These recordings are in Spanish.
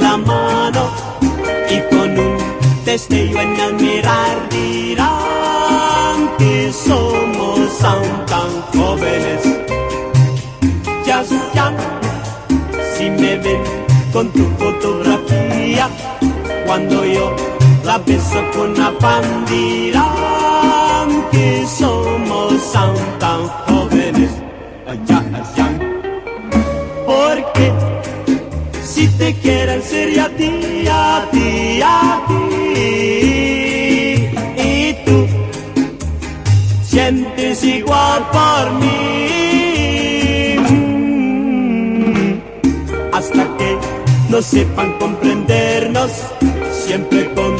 la mano y con un destello en el mirar dirán que somos aún tan jóvenes. Ya, ya, si me ven con tu fotografía, cuando yo la beso con afán dirán que somos aún tan jóvenes. Allá, allá. Si te quieren sería a ti, a ti, a ti. Y tú sientes igual por mí. Mm. Hasta que no sepan comprendernos, siempre con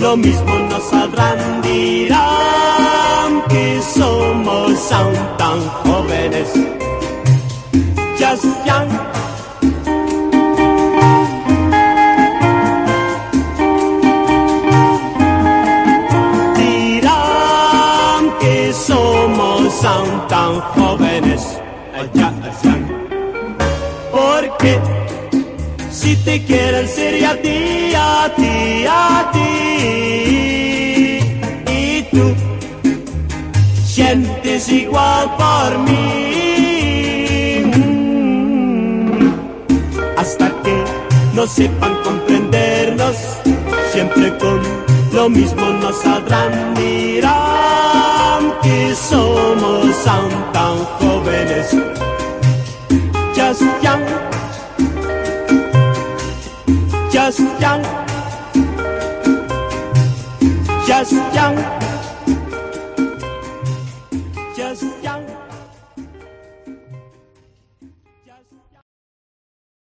lo mismo nos saldrán, dirán que somos aún tan jóvenes. Just young. Somos aún tan jóvenes. Allá, allá. Porque si te quieren sería a ti, a ti, a ti. Y tú sientes igual por mí. Hasta que no sepan comprendernos, siempre con lo mismo nos saldrán, dirán que somos aún tan jóvenes. Just young, just young, just young.